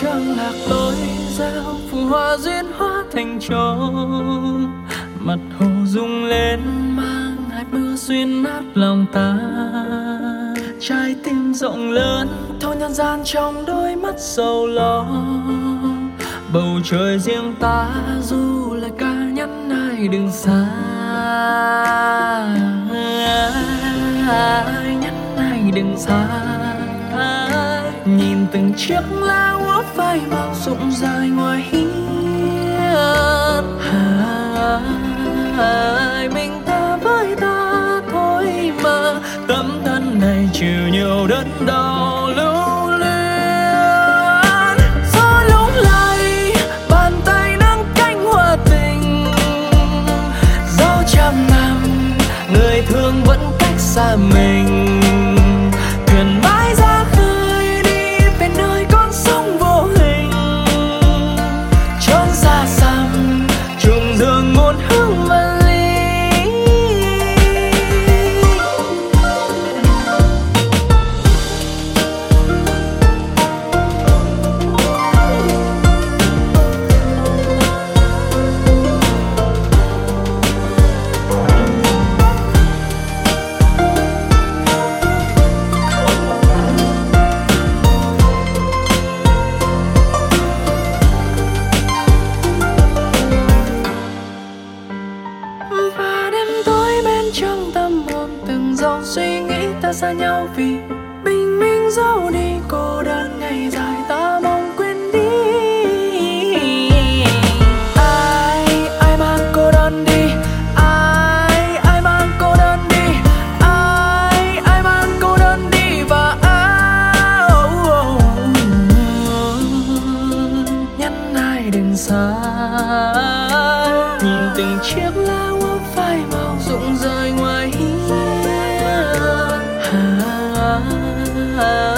trăng lạc lối giao phù hoa duyên hóa thành trống mặt hồ rung lên, mang hạt mưa xuyên nát lòng ta. Trái tim rộng lớn, thôi nhân gian trong đôi mắt sầu lo. Bầu trời riêng ta du lại ca nhắn ai đừng xa. Nhắn ai đừng xa nhìn từng chiếc lá úa phai màu rụng dài ngoài hiên. Hai mình ta với ta thôi mà, tấm thân này chịu nhiều đớn đau lưu luyến. Gió lúng lay, bàn tay nâng cánh hoa tình. Dẫu trăm năm, người thương vẫn cách xa mình. Trong tâm hồn từng dòng suy nghĩ ta xa nhau vì bình minh dẫu đi cô đơn. love.